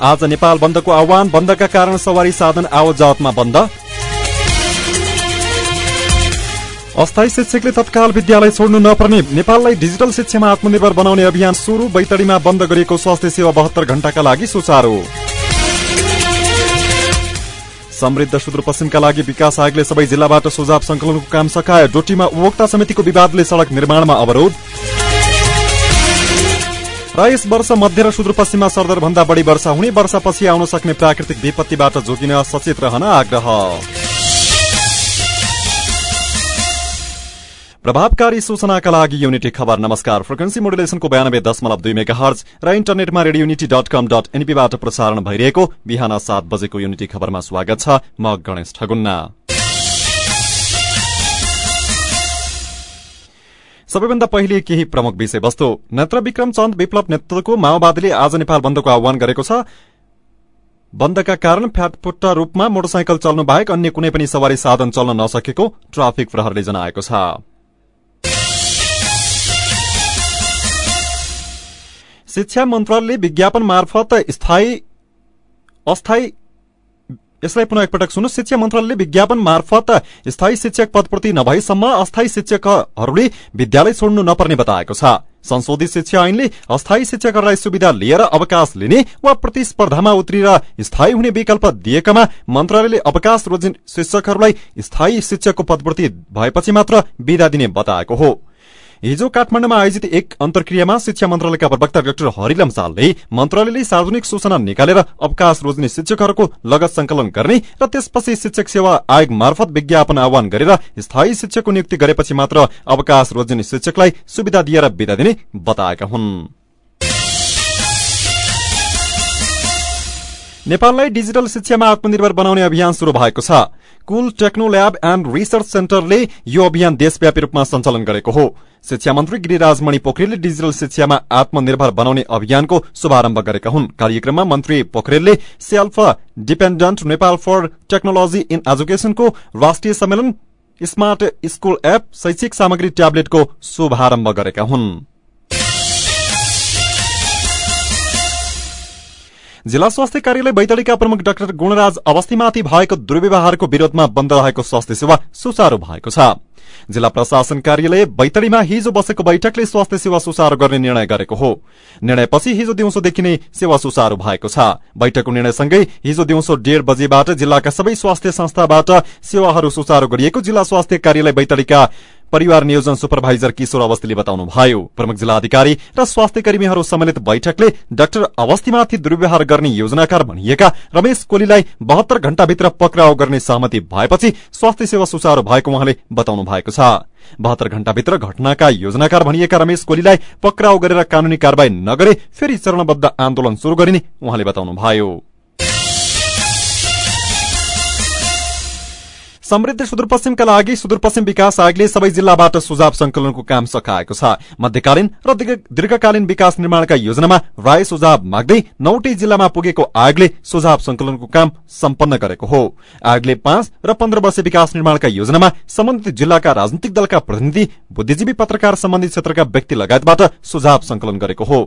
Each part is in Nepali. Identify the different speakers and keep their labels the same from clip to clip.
Speaker 1: आज नेपाल बन्दको आह्वान बन्दका कारण सवारी साधन आवजावतमा बन्द। अस्थायी शिक्षकले तत्काल विद्यालय छोड्नु नपर्ने नेपाललाई डिजिटल शिक्षामा आत्मनिर्भर बनाउने अभियान शुरू बैतडीमा बन्द गरिएको स्वास्थ्य सेवा बहत्तर घण्टाका लागि सुचारू। समृद्ध सुदूरपश्चिमका लागि विकास आयोगले सबै जिल्लाबाट सुझाव संकलनको काम सकायो। डोटीमा उपभोक्ता समितिको विवादले सड़क निर्माणमा अवरोध। र यस वर्ष मध्य र सुदूरपश्चिममा सरदर भन्दा बढ़ी वर्षा हुने वर्षापछि आउन सक्ने प्राकृतिक विपत्तिबाट जोगिन सचेत रहन आग्रह। प्रभावकारी सूचनाका लागि युनिटी खबर नमस्कार। फ्रिक्वेन्सी मोडुलेसनको बयानब्बे दशमलव दुई मेगा हर्ज र इन्टरनेटमा radio unity dot com dot एनपीबाट प्रसारण भइरहेको बिहान सात बजेको युनिटी खबरमा स्वागत छ म गणेश ठगुन्ना। सबैभन्दा पहिले केही प्रमुख विषयवस्तु। नेत्र विक्रम चन्द विप्लव नेतृत्वको माओवादीले आज नेपाल बन्दको आह्वान गरेको छ। बन्दका कारण फ्याटफुट्टा रूपमा मोटरसाइकल चल्नु बाहेक अन्य कुनै पनि सवारी साधन चल्न नसकेको ट्राफिक प्रहरले जनाएको छ। शिक्षा मन्त्रालयले विज्ञापन मार्फत स्थायी अस्थायी यसलाई पुनः एकपटक सुन्नु शिक्षा मन्त्रालयले विज्ञापन मार्फत स्थायी शिक्षक पदपूर्ति नभएसम्म अस्थायी शिक्षकहरूले विद्यालय छोड्नु नपर्ने बताएको छ। संशोधित शिक्षा ऐनले अस्थायी शिक्षकहरूलाई सुविधा लिएर अवकाश लिने वा प्रतिस्पर्धामा उत्रिएर स्थायी हुने विकल्प दिएकामा मन्त्रालयले अवकाश रोज्ने शिक्षकहरूलाई स्थायी शिक्षकको पदपूर्ति भएपछि मात्र विदा दिने बताएको हो। हिजो काठमाडौँमा आयोजित एक अन्तर्क्रियामा शिक्षा मन्त्रालयका प्रवक्ता डाक्टर हरिलम सालले मन्त्रालयले सार्वजनिक सूचना निकालेर अवकाश रोज्ने शिक्षकहरूको लगत संकलन गर्ने र त्यसपछि शिक्षक सेवा आयोग मार्फत विज्ञापन आह्वान गरेर स्थायी शिक्षकको नियुक्ति गरेपछि मात्र अवकाश रोज्ने शिक्षकलाई सुविधा दिएर विदा दिने बताएका हुन्। नेपाललाई डिजिटल शिक्षामा आत्मनिर्भर बनाउने अभियान शुरू भएको छ। कुल टेक्नो ल्याब एण्ड रिसर्च सेन्टरले यो अभियान देशव्यापी रूपमा सञ्चालन गरेको हो। शिक्षा मन्त्री गिरिराजमणि पोखरेलले डिजिटल शिक्षामा आत्मनिर्भर बनाउने अभियानको शुभारम्भ गरेका हुन्। कार्यक्रममा मन्त्री पोखरेलले self dependent Nepal for technology in एजुकेशनको राष्ट्रिय सम्मेलन स्मार्ट स्कूल एप शैक्षिक सामग्री ट्याब्लेटको शुभारम्भ गरेका हुन्। जिल्ला स्वास्थ्य कार्यालय बैतडीका प्रमुख डाक्टर गुणराज अवस्थीमाथि भएको दुर्व्यवहारको विरोधमा बन्द रहेको स्वास्थ्य सेवा सुचारू भएको छ। जिल्ला प्रशासन कार्यालय बैतडीमा हिजो बसेको बैठकले स्वास्थ्य सेवा सुचारू गर्ने निर्णय गरेको हो। निर्णयपछि हिजो दिउँसोदेखि नै सेवा सुचारू भएको छ। बैठकको निर्णयसँगै हिजो दिउँसो डेढ़ बजेबाट जिल्लाका सबै स्वास्थ्य संस्थाबाट सेवाहरू सुचारू गरिएको जिल्ला स्वास्थ्य कार्यालय बैतडीका परिवार नियोजन सुपरभाइजर किशोर अवस्थीले बताउनुभयो प्रमुख जिल्ला अधिकारी र स्वास्थ्य कर्मीहरू सम्मिलित बैठकले डाक्टर अवस्थीमाथि दुर्व्यवहार गर्ने योजनाकार भनिएका रमेश कोलीलाई बहत्तर घण्टाभित्र पक्राउ गर्ने सहमति भएपछि स्वास्थ्य सेवा सुचारू भएको उहाँले बताउनु भएको छ। बहत्तर घण्टाभित्र घटनाका योजनाकार भनिएका रमेश कोलीलाई पक्राउ गरेर कानूनी कार्यवाही नगरे फेरि चरणबद्ध आन्दोलन शुरू गरिने उहाँले बताउनुभयो समृद्ध सुदूरपश्चिमका लागि सुदूरपश्चिम विकास आयोगले सबै जिल्लाबाट सुझाव संकलनको काम सकाएको छ। मध्यकालीन र दीर्घकालीन विकास निर्माणका योजनामा राय सुझाव माग्दै नौटै जिल्लामा पुगेको आयोगले सुझाव संकलनको काम सम्पन्न गरेको हो। आयोगले पाँच र पन्ध्र वर्ष विकास निर्माणका योजनामा सम्बन्धित जिल्लाका राजनीतिक दलका प्रतिनिधि बुद्धिजीवी पत्रकार सम्बन्धित क्षेत्रका व्यक्ति लगायतबाट सुझाव संकलन गरेको हो।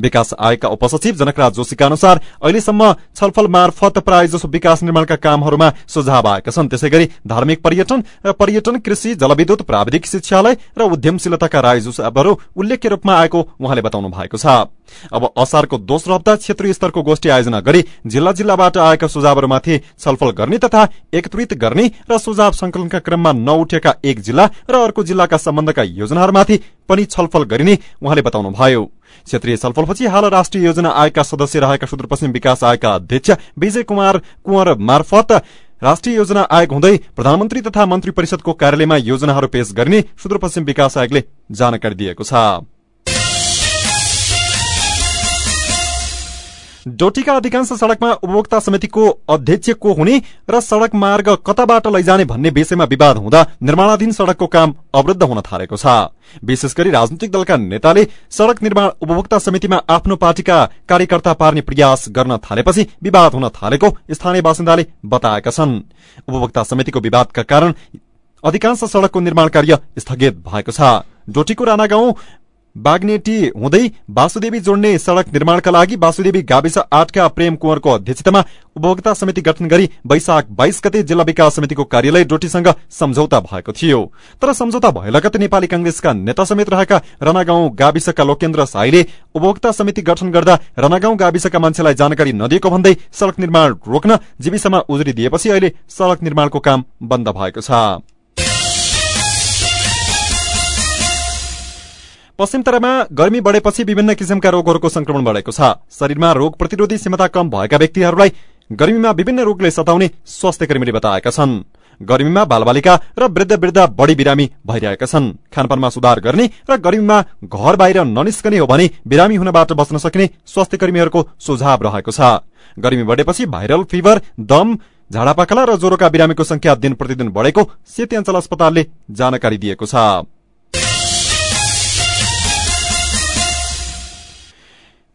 Speaker 1: विकास आयोगका उपसचिव जनकराज जोशीका अनुसार अहिलेसम्म छलफल मार्फत प्राय जसो विकास निर्माणका कामहरूमा सुझाव आएका छन्। त्यसै धार्मिक पर्यटन र पर्यटन कृषि जलविद्युत प्राविधिक शिक्षालय र उद्यमशीलताका रायजुसाबहरू उल्लेख्य रूपमा आएको उहाँले बताउनु भएको छ अब असारको दोस्रो हप्ता क्षेत्रीय स्तरको गोष्ठी आयोजना गरी जिल्ला जिल्लाबाट आएका सुझावहरूमाथि छलफल गर्ने तथा एकत्रित गर्ने र सुझाव संकलनका क्रममा नउठेका एक जिल्ला र अर्को जिल्लाका सम्बन्धका योजनाहरूमाथि पनि छलफल गरिने उहाँले बताउनुभयो क्षेत्रीय छलफलपछि हाल राष्ट्रिय योजना आयोगका सदस्य रहेका सुदूरपश्चिम विकास आयोगका अध्यक्ष विजय कुमार कुंवर मार्फत राष्ट्रिय योजना आयोग हुँदै प्रधानमन्त्री तथा मन्त्री परिषदको कार्यालयमा योजनाहरू पेश गरिने सुदूरपश्चिम विकास आयोगले जानकारी दिएको छ। डोटीका अधिकांश सड़कमा उपभोक्ता समितिको अध्यक्ष को हुने र सड़क मार्ग कताबाट लैजाने भन्ने विषयमा विवाद हुँदा निर्माणाधीन सड़कको काम अवरुद्ध हुन थालेको छ। विशेष गरी राजनैतिक दलका नेताले सड़क निर्माण उपभोक्ता समितिमा आफ्नो पार्टीका कार्यकर्ता पार्ने प्रयास गर्न थालेपछि विवाद हुन थालेको स्थानीय बासिन्दाले बताएका छन्। उपभोक्ता समितिको विवादका कारण अधिकांश सड़कको निर्माण कार्य स्थगित भएको छ। डोटीको राणा गाउँ बागनेटी हुँदै वासुदेवी जोड्ने सड़क निर्माणका लागि वासुदेवी गाविस आठका प्रेम कुँवरको अध्यक्षतामा उपभोक्ता समिति गठन गरी वैशाख बाइस गते जिल्ला विकास समितिको कार्यालय डोटीसँग सम्झौता भएको थियो। तर सम्झौता भए लगत नेपाली कांग्रेसका नेता समेत रहेका रनागाउँ गाविसका लोकेन्द्र साईले उपभोक्ता समिति गठन गर्दा रनागाउँ गाविसका मान्छेलाई जानकारी नदिएको भन्दै सड़क निर्माण रोक्न जीविसमा उजुरी दिएपछि अहिले सड़क निर्माणको काम बन्द भएको छ। पश्चिमतरामा गर्मी बढेपछि विभिन्न किसिमका रोगहरूको संक्रमण बढ़ेको छ। शरीरमा रोग प्रतिरोधी क्षमता कम भएका व्यक्तिहरूलाई गर्मीमा विभिन्न रोगले सताउने स्वास्थ्य कर्मीले बताएका छन्। गर्मीमा बालबालिका र वृद्ध वृद्ध बढ़ी बिरामी भइरहेका छन्। खानपानमा सुधार गर्ने र गर्मीमा घर बाहिर ननिस्कने हो भने बिरामी हुनबाट बच्न सक्ने स्वास्थ्य कर्मीहरूको सुझाव रहेको छ। गर्मी बढेपछि भाइरल फिभर दम झाडापाखला र ज्वरोका बिरामीको संख्या दिन प्रतिदिन बढ़ेको सेती अञ्चल अस्पतालले जानकारी दिएको छ।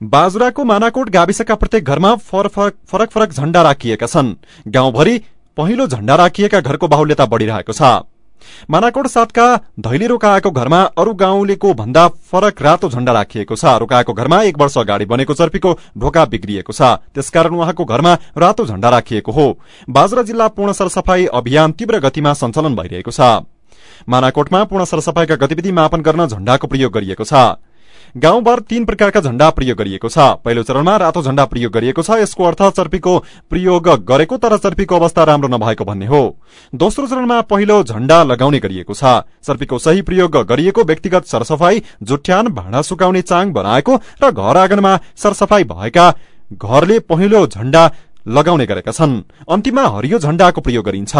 Speaker 1: बाजुराको मानाकोट गाविसका प्रत्येक घरमा फरक फरक झण्डा राखिएका छन्। गाउँभरि पहिलो झण्डा राखिएका घरको बाहुल्यता बढ़िरहेको छ। मानाकोट सातका धैले रोकाएको घरमा अरू गाउँलेको भन्दा फरक रातो झण्डा राखिएको छ। रोकाएको घरमा एक वर्ष अगाडि बनेको चर्पीको ढोका बिग्रिएको छ। त्यसकारण उहाँको घरमा रातो झण्डा राखिएको हो। बाजुरा जिल्ला पूर्ण सरसफाई अभियान तीव्र गतिमा सञ्चालन भइरहेको छ। मानाकोटमा पूर्ण सरसफाईका गतिविधि मापन गर्न झण्डाको प्रयोग गरिएको छ। गाउँभर तीन प्रकारका झण्डा प्रयोग गरिएको छ। पहिलो चरणमा रातो झण्डा प्रयोग गरिएको छ। यसको अर्थ चर्पीको प्रयोग गरेको तर चर्पीको अवस्था राम्रो नभएको भन्ने हो। दोस्रो चरणमा पहिलो झण्डा लगाउने गरिएको छ। चर्पीको सही प्रयोग गरिएको व्यक्तिगत सरसफाई जुठ्यान भाँडा सुकाउने चाङ बनाएको र घर आँगनमा सरसफाई भएका घरले पहिलो झण्डा लगाउने गरेका छन्। अन्तिममा हरियो झण्डाको प्रयोग गरिन्छ।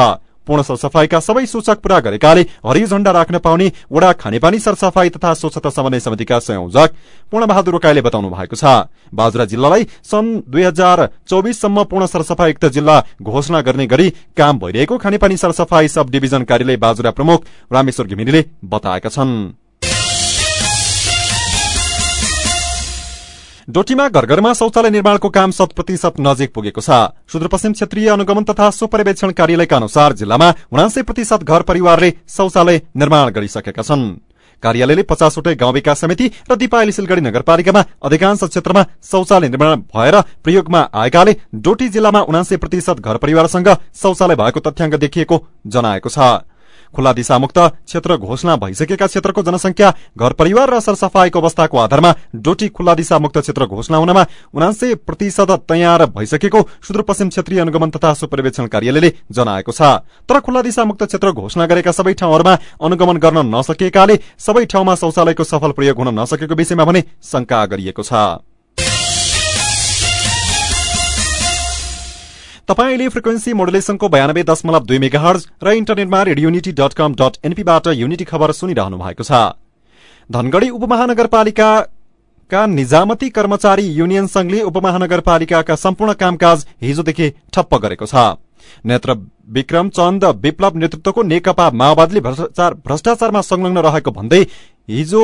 Speaker 1: पूर्ण सरसफाईका सबै सूचक पूरा गरेकाले हरियो झण्डा राख्न पाउने वडा खानेपानी सरसफाई तथा स्वच्छता समन्वय समितिका संयोजक पूर्ण बहादुर रोकाईले बताउनु भएको छ। बाजुरा जिल्लालाई सन् दुई हजार चौबिससम्म पूर्ण सरसफाईयुक्त जिल्ला घोषणा गर्ने गरी काम भइरहेको खानेपानी सरसफाई सब डिभिजन कार्यालय बाजुरा प्रमुख रामेश्वर घिमिरेले बताएका छन्। डोटीमा घर घरमा शौचालय निर्माणको काम शत प्रतिशत नजिक पुगेको छ। सुदूरपश्चिम क्षेत्रीय अनुगमन तथा सुपरिवेक्षण कार्यालयका अनुसार जिल्लामा उनासी प्रतिशत घर परिवारले शौचालय निर्माण गरिसकेका छन्। कार्यालयले पचासवटै गाउँ विकास समिति र दिपायली सिलगढ़ी नगरपालिकामा अधिकांश क्षेत्रमा शौचालय निर्माण भएर प्रयोगमा आएकाले डोटी जिल्लामा उनासी प्रतिशत घर परिवारसँग शौचालय भएको तथ्याङ्क देखिएको जनाएको छ। खुल्ला दिशामुक्त क्षेत्र घोषणा भइसकेका क्षेत्रको जनसंख्या घर परिवार र सरसफाईको अवस्थाको आधारमा डोटी खुल्ला दिशामुक्त क्षेत्र घोषणा हुनमा उनासे प्रतिशत तयार भइसकेको सुदूरपश्चिम क्षेत्रीय अनुगमन तथा सुपरिवेक्षण कार्यालयले जनाएको छ। तर खुल्ला दिशामुक्त क्षेत्र घोषणा गरेका सबै ठाउँहरूमा अनुगमन गर्न नसकेकाले सबै ठाउँमा शौचालयको सफल प्रयोग हुन नसकेको विषयमा भने शंका गरिएको छ। तपाईँले फ्रिक्वेन्सी मोडुलेसनको बयानब्बे दशमलव दुई मेगा र इन्टरनेटमा radio unity dot com dot एनपीबाट unity खबर सुनिरहनु भएको छ। धनगढ़ी उपमहानगरपालिकाका निजामती कर्मचारी युनियन संघले उपमहानगरपालिकाका सम्पूर्ण कामकाज हिजोदेखि ठप्प गरेको छ। नेत्र विक्रम चन्द विप्लव नेतृत्वको नेकपा माओवादीले भ्रष्टाचारमा संलग्न रहेको भन्दै हिजो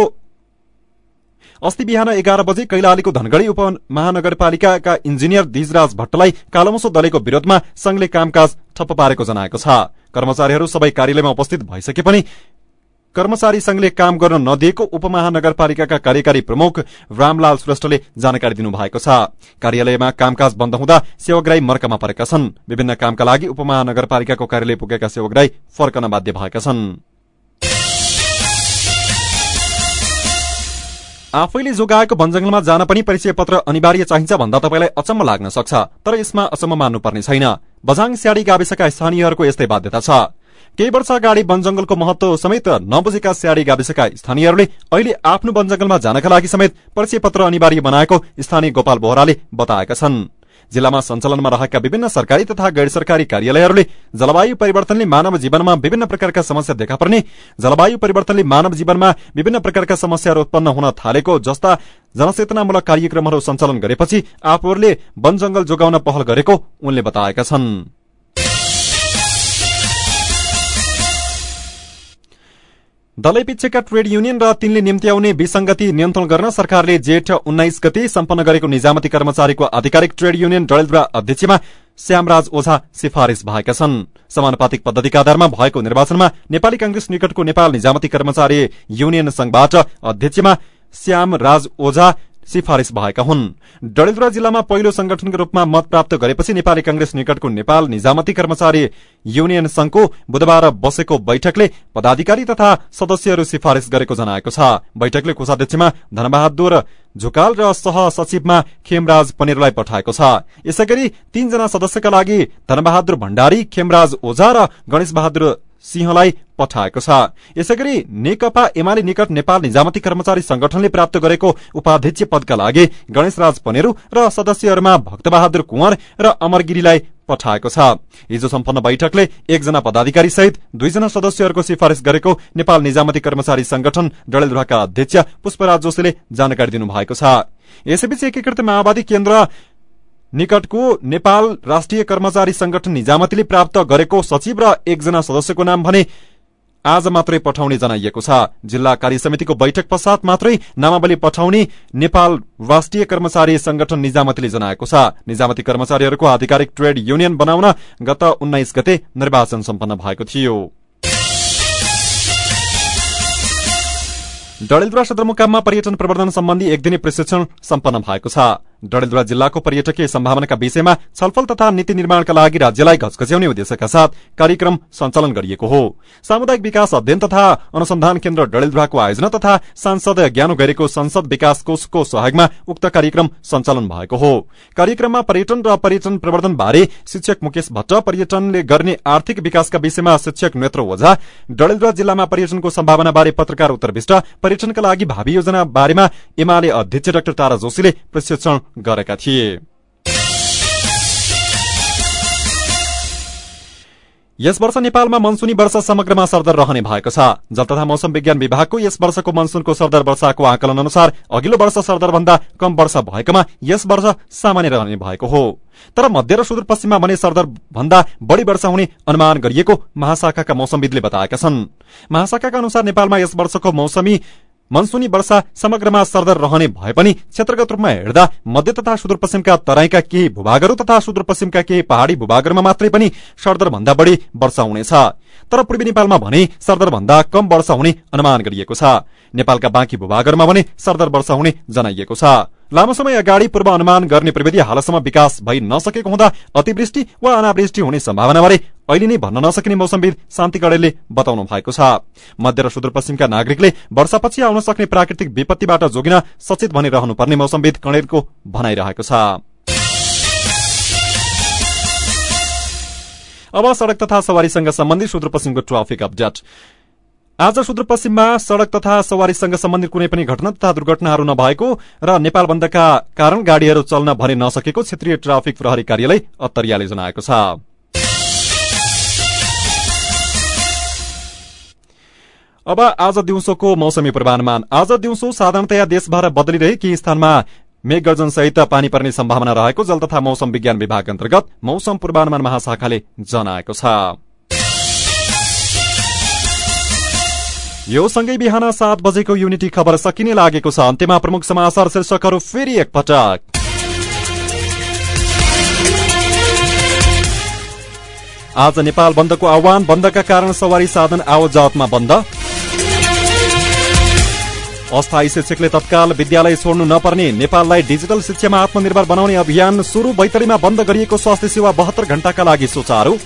Speaker 1: अस्ति बिहान एघार बजे कैलालीको धनगढ़ी उपमहानगरपालिकाका इन्जिनियर दिजराज भट्टलाई कालोमसो दलेको विरोधमा संघले कामकाज ठप्प पारेको जनाएको छ। कर्मचारीहरू सबै कार्यालयमा उपस्थित भइसके पनि कर्मचारी संघले काम गर्न नदिएको उपमहानगरपालिकाका कार्यकारी प्रमुख रामलाल श्रेष्ठले जानकारी दिनुभएको छ। कार्यालयमा कामकाज बन्द हुँदा सेवकराई मर्कामा परेका छन्। विभिन्न कामका लागि उपमहानगरपालिकाको कार्यालय पुगेका सेवकराई फर्कन बाध्य भएका छन्। आफैले जोगाएको वनजंगलमा जान पनि परिचय पत्र अनिवार्य चाहिन्छ भन्दा तपाईँलाई अचम्म लाग्न सक्छ तर यसमा अचम्म मान्नुपर्ने छैन। बझाङ स्याडी गाविसका स्थानीयहरूको यस्तै बाध्यता छ। केही वर्ष अगाडि वनजंगलको महत्व समेत नबुझेका स्याडी गाविसका स्थानीयहरूले अहिले आफ्नो वनजंगलमा जानका लागि समेत परिचय पत्र अनिवार्य बनाएको स्थानीय गोपाल बोहराले बताएका छन्। जिल्लामा सञ्चालनमा रहेका विभिन्न सरकारी तथा गैर सरकारी कार्यालयहरूले जलवायु परिवर्तनले मानव जीवनमा विभिन्न प्रकारका समस्या देखा पर्ने जलवायु परिवर्तनले मानव जीवनमा विभिन्न प्रकारका समस्याहरू उत्पन्न हुन थालेको जस्ता जनचेतनामूलक कार्यक्रमहरू सञ्चालन गरेपछि आफूहरूले वन जोगाउन पहल गरेको उनले बताएका छन्। दलै पिच्छेका ट्रेड युनियन र तिनले निम्ति आउने विसंगति नियन्त्रण गर्न सरकारले जेठ उन्नाइस गति सम्पन्न गरेको निजामती कर्मचारीको आधिकारिक ट्रेड युनियन डडेलधुरा अध्यक्षमा श्यामराज ओझा सिफारिश भएका छन्। समानुपातिक पद्धतिका आधारमा भएको निर्वाचनमा नेपाली कांग्रेस निकटको नेपाल निजामती कर्मचारी युनियन संघबाट अध्यक्षमा श्याम राज ओझा सिफारिश भएका हुन्। डडेलधुरा जिल्लामा पहिलो संगठनको रूपमा मत प्राप्त गरेपछि नेपाली कंग्रेस निकटको नेपाल निजामती कर्मचारी युनियन संघको बुधबार बसेको बैठकले पदाधिकारी तथा सदस्यहरू सिफारिश गरेको जनाएको छ। बैठकले कोषाध्यक्षमा धनबहादुर झुकाल र सह सचिवमा खेमराज पनेरलाई पठाएको छ। यसैगरी तीनजना सदस्यका लागि धनबहादुर भण्डारी खेमराज ओझा र गणेश बहादुर सिंहलाई पठाएको छ। यसैगरी नेकपा एमाले निकट नेपाल निजामती कर्मचारी संगठनले प्राप्त गरेको उपाध्यक्ष पदका लागि गणेश राज पनेरू र सदस्यहरूमा भक्तबहादुर कुँवर र अमरगिरीलाई पठाएको छ। हिजो सम्पन्न बैठकले एकजना पदाधिकारी सहित दुईजना सदस्यहरूको सिफारिश गरेको नेपाल निजामती कर्मचारी संगठन डडेलधुराका अध्यक्ष पुष्पराज जोशीले जानकारी दिनुभएको छ। यसैबीच एकीकृत माओवादी केन्द्र निकटको नेपाल राष्ट्रिय कर्मचारी संगठन निजामतीले प्राप्त गरेको सचिव र एकजना सदस्यको नाम भने आज मात्रै पठाउने जनाइएको छ। जिल्ला कार्य समितिको बैठक पश्चात मात्रै नामावली पठाउने नेपाल राष्ट्रिय कर्मचारी संगठन निजामतीले जनाएको छ। निजामती कर्मचारीहरूको आधिकारिक ट्रेड युनियन बनाउन गत उन्नाइस गते निर्वाचन सम्पन्न भएको थियो। डडेलधुरा सदरमुकाममा पर्यटन प्रवर्धन सम्बन्धी एक दिने प्रशिक्षण सम्पन्न भएको छ। डडेलधुरा जिल्लाको पर्यटकीय सम्भावनाका विषयमा छलफल तथा नीति निर्माणका लागि राज्यलाई घचघच्याउने उद्देश्यका साथ कार्यक्रम सञ्चालन गरिएको हो। सामुदायिक विकास अध्ययन तथा अनुसन्धान केन्द्र डडेलधुराको आयोजना तथा सांसद ज्ञानो गैरेको संसद विकास कोषको सहयोगमा उक्त कार्यक्रम सञ्चालन भएको हो। कार्यक्रममा पर्यटन र पर्यटन प्रवर्धन बारे शिक्षक मुकेश भट्ट पर्यटनले गर्ने आर्थिक विकासका विषयमा शिक्षक नेत्र ओझा डडेलधुरा जिल्लामा पर्यटनको सम्भावना बारे पत्रकार उत्तर विष्ट पर्यटनका लागि भावी योजना बारेमा एमाले अध्यक्ष डाक्टर तारा जोशीले प्रशिक्षण गरेका थिए यस वर्ष नेपालमा मनसुनी वर्षा समग्रमा सरदर रहने भएको छ। जल तथा मौसम विज्ञान विभागको यस वर्षको मनसुनको सरदर वर्षाको आकलन अनुसार अघिल्लो वर्ष सरदर भन्दा कम वर्षा भएकोमा यस वर्ष सामान्य रहने भएको हो। तर मध्य र सुदूरपश्चिममा भने सरदर भन्दा बढ़ी वर्षा हुने अनुमान गरिएको महाशाखाका मौसमविदले बताएका छन्। महाशाखाका अनुसार नेपालमा यस वर्षको मौसमी मनसुनी वर्षा समग्रमा सरदर रहने भए पनि क्षेत्रगत रूपमा हेर्दा मध्य तथा सुदूरपश्चिमका तराईका केही भूभागहरू तथा सुदूरपश्चिमका केही पहाड़ी भूभागहरूमा मात्रै पनि सरदर भन्दा बढ़ी वर्षा हुनेछ। तर पूर्वी नेपालमा भने सरदर भन्दा कम वर्षा हुने अनुमान गरिएको छ। नेपालका बाँकी भूभागहरूमा भने सरदर वर्षा हुने जनाइएको छ। लामो समय अगाडि पूर्व अनुमान गर्ने प्रविधि हालसम्म विकास भइ नसकेको हुँदा अतिवृष्टि वा अनावृष्टि हुने सम्भावनाबारे अहिले नै भन्न नसकिने मौसमविद शान्ति कडेलले बताउनु भएको छ। मध्य र सुदूरपश्चिमका नागरिकले वर्षापछि आउन सक्ने प्राकृतिक विपत्तिबाट जोगिन सचेत भनिरहनुपर्ने मौसमविद कणेलको भनाइरहेको छ। अब सड़क तथा सवारीसँग सम्बन्धित सुदूरपश्चिमको ट्राफिक अपडेट। आज सुदूरपश्चिममा सड़क तथा सवारीसँग सम्बन्धित कुनै पनि घटना तथा दुर्घटनाहरू नभएको र नेपाल बन्दका कारण गाड़ीहरू चल्न भने नसकेको क्षेत्रीय ट्राफिक प्रहरी कार्यालय अत्तरियाले जनाएको छ। अब आज दिउँसोको मौसमी पूर्वानुमान। आज दिउँसो साधारणतया देशभर बदलिरहे केही स्थानमा मेघगर्जन सहित पानी पर्ने सम्भावना रहेको जल तथा मौसम विज्ञान विभाग अन्तर्गत मौसम पूर्वानुमान महाशाखाले जनाएको छ। यो सँगै बिहान सात बजेको युनिटी खबर सकिने लागेको छ। अन्त्यमा प्रमुख समाचार शीर्षकहरू फेरि एकपटक। आज नेपाल बन्दको आह्वान बन्दका कारण सवारी साधन आवत बन्द। अस्थायी शिक्षकले तत्काल विद्यालय छोड्नु नपर्ने नेपाललाई डिजिटल शिक्षामा आत्मनिर्भर बनाउने अभियान शुरू बैतडीमा बन्द गरिएको स्वास्थ्य सेवा बहत्तर घण्टाका लागि सुचारू।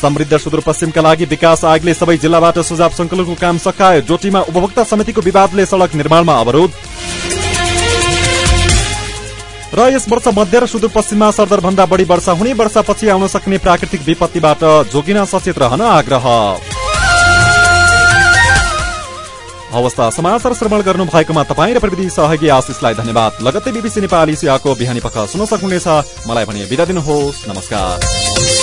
Speaker 1: समृद्ध सुदूरपश्चिमका लागि विकास आयोगले सबै जिल्लाबाट सुझाव संकलनको काम सकायो जोटीमा उपभोक्ता समितिको विवादले सड़क निर्माणमा अवरोध। र यस वर्ष मध्य र सुदूरपश्चिममा सरदर भन्दा बढी वर्षा हुने वर्षापछि आउन सक्ने प्राकृतिक विपत्तिबाट जोगिन सचेत रहन आग्रह। अवस्था समाचार श्रवण गर्नु भएकोमा तपाईँ र प्रविधि सहयोगी आशिषलाई धन्यवाद। लगत्तै बिबिसी नेपाली सेवाको बिहानी पख सुन्न सक्नुहुनेछ। मलाई भने बिदा दिनुहोस्। नमस्कार।